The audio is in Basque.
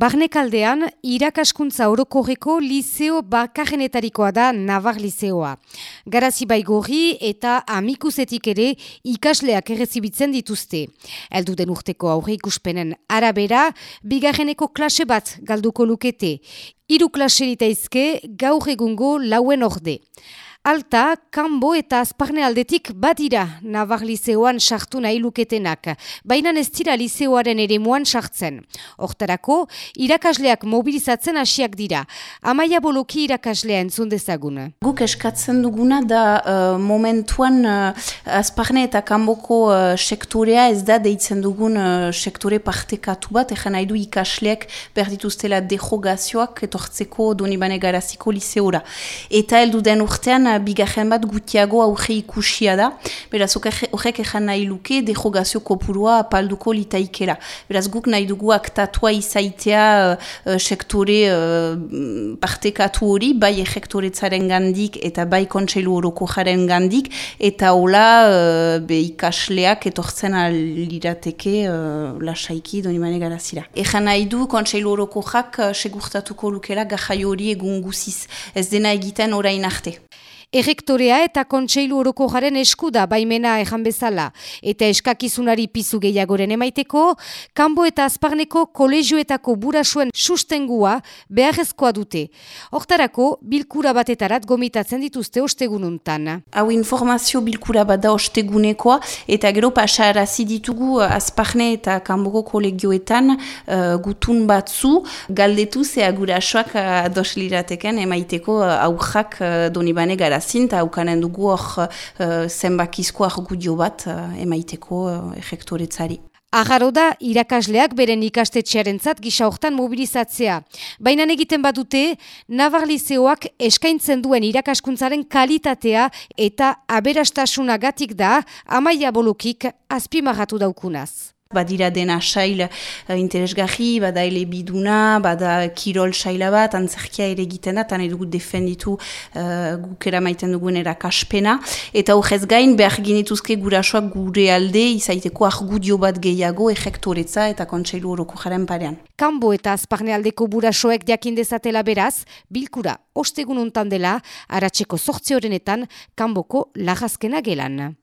Barnekaldean, irakaskuntza orokorreko liseo bakarrenetarikoa da Navar Liseoa. Garazi baigorri eta amikuzetik ere ikasleak errezibitzen dituzte. Eldu urteko aurre ikuspenen arabera, bigarreneko klase bat galduko lukete. Hiru klase ditaizke gaur egungo lauen orde. Alta, kanbo eta azparne aldetik badira Navar Liseoan sartu nahi luketenak, baina ez dira Liseoaren ere sartzen. Hortarako, irakasleak mobilizatzen hasiak dira. Amaia boloki irakaslea entzun dezagun. Guk eskatzen duguna da uh, momentuan uh, azparne eta kanboko uh, sektorea ez da deitzen dugun uh, sektore partekatu bat, egan nahi du ikasleak berdituztela dejogazioak etortzeko donibane garaziko Liseora. Eta heldu den urtean bigarren bat gutiago aurre ikusia da, beraz horrek ezan nahi luke dejogazio kopurua apalduko litaikera. Beraz guk nahi dugu aktatua izaitea uh, sektore uh, partekatu hori, bai ejektoretzaren gandik eta bai kontseilu horoko jaren gandik, eta hola uh, be ikasleak etortzen alirateke uh, lasaiki doni mane garazira. Ezan nahi du kontseilu horoko jak uh, segurtatuko lukera gajai hori egun guziz. Ez dena egiten orain arte. Errektorea eta kontseilu horoko jaren esku da baimena ejan bezala. Eta eskakizunari pizu gehiagoren emaiteko, kanbo eta azparneko kolegioetako burasuen sustengua beharrezkoa dute. Hortarako, bilkura batetarat gomitatzen dituzte ostegununtan. Hau informazio bilkura bat da ostegunekoa, eta gero pasarazi ditugu azparne eta kanboko kolegioetan uh, gutun batzu, galdetu zea gurasoak uh, ados lirateken emaiteko uh, aurrak uh, donibane gara zin, eta haukanen dugu hor uh, zenbakizko argudio bat uh, emaiteko uh, efektoretzari. Agaro da, irakasleak beren ikastetxearen zat gisa hortan mobilizatzea. Baina egiten badute, Navarlizeoak eskaintzen duen irakaskuntzaren kalitatea eta aberastasunagatik da amaia bolukik azpimarratu daukunaz. Badira dena sail uh, interesgarri, bada ele biduna, bada kirol saila bat, antzerkia ere egiten da, tan edugu defenditu uh, gukera maiten dugun erakaspena. Eta horrez gain, behar ginituzke gurasoak gure alde, izaiteko argudio bat gehiago, ejektoretza eta kontseilu horoko jaren parean. Kambo eta azparne aldeko burasoek diakindezatela beraz, bilkura ostegun untan dela, aratzeko sortzi horrenetan, kamboko lagazkena gelan.